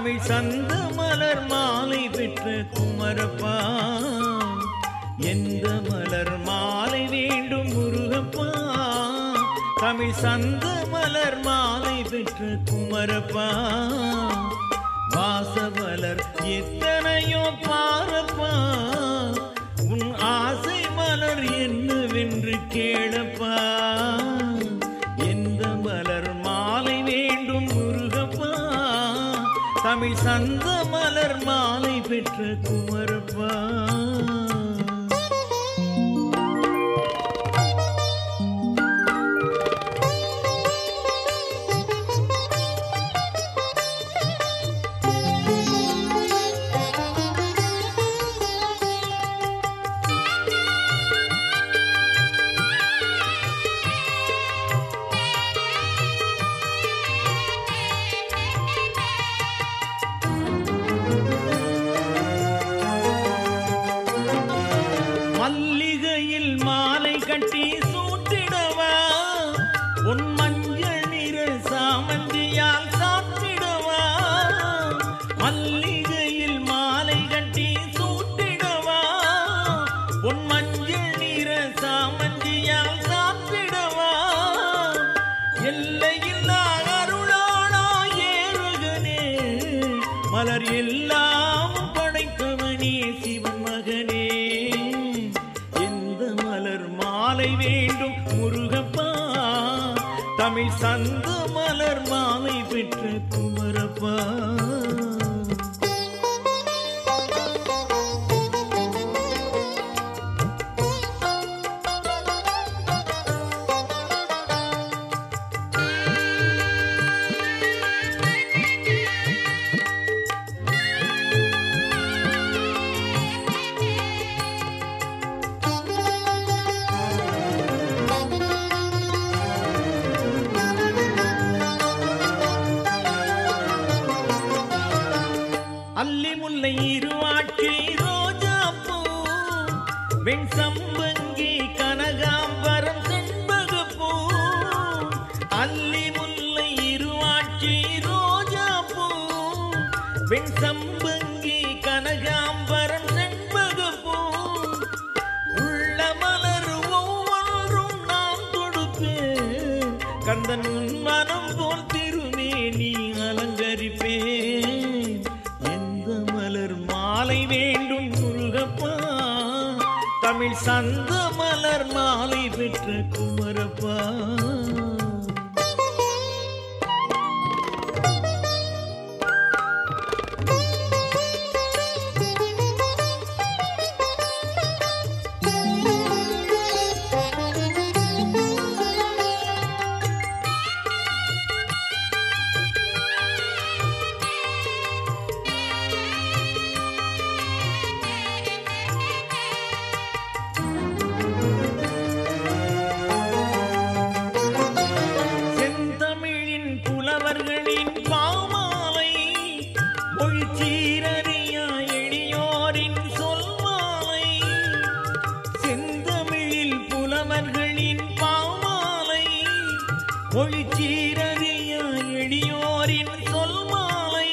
தமிழ் சந்த மலர் மாலை பெற்ற குமரப்பா. எந்த மலர் மாலை வேண்டும் முருகப்பா? தமிழ் சந்த மலர் மாலை பெற்ற குமரப்பா. வாசமலர் எத்தனையோ பாரப்பா. உன் ஆசை மலர் என்னவென்று கேளப்பா. தமிழ் சந்த மலர் மாலை பெற்ற குமரப்பா. அவர் எல்லாம் படைத்தவனே சிவன் மகனே. எந்த மலர் மாலை வேண்டும் முருகப்பா? தமிழ் சந்த மலர் மாலை பெற்ற குமரப்பா. அல்லி முல்லை இருவாட்சி ரோஜா பூ. வெண் சம்பங்கி கனகாம்பரம் செண்பகப்பூ அல்லி முல்லை இருவாட்சி ரோஜா பூ. வெண் சம்பங்கி கனகாம்பரம் செண்பகப்பூ உள்ள மலர் ஒவ்வொன்றும் நாம் கொடுப்பேன் கந்தன் சந்த மலர் மாலை பெற்ற குமரப்பா. மொழி சீரறியா எளியோரின் சொல்மாலை.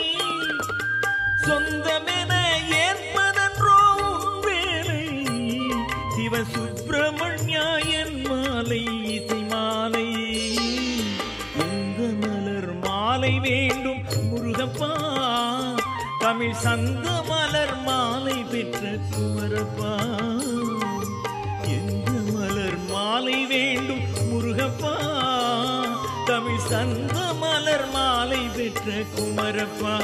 சொந்தமென ஏற்பதன்றோ என் மாலை இசை மாலை மலர் மாலை வேண்டும் முருகப்பா. தமிழ் சந்த மலர் மாலை பெற்ற குமரப்பா. எந்த மலர் மாலை வேண்டும் முருகப்பா. தமிழ் சந்த மலர் மாலை பெற்ற குமரப்பா.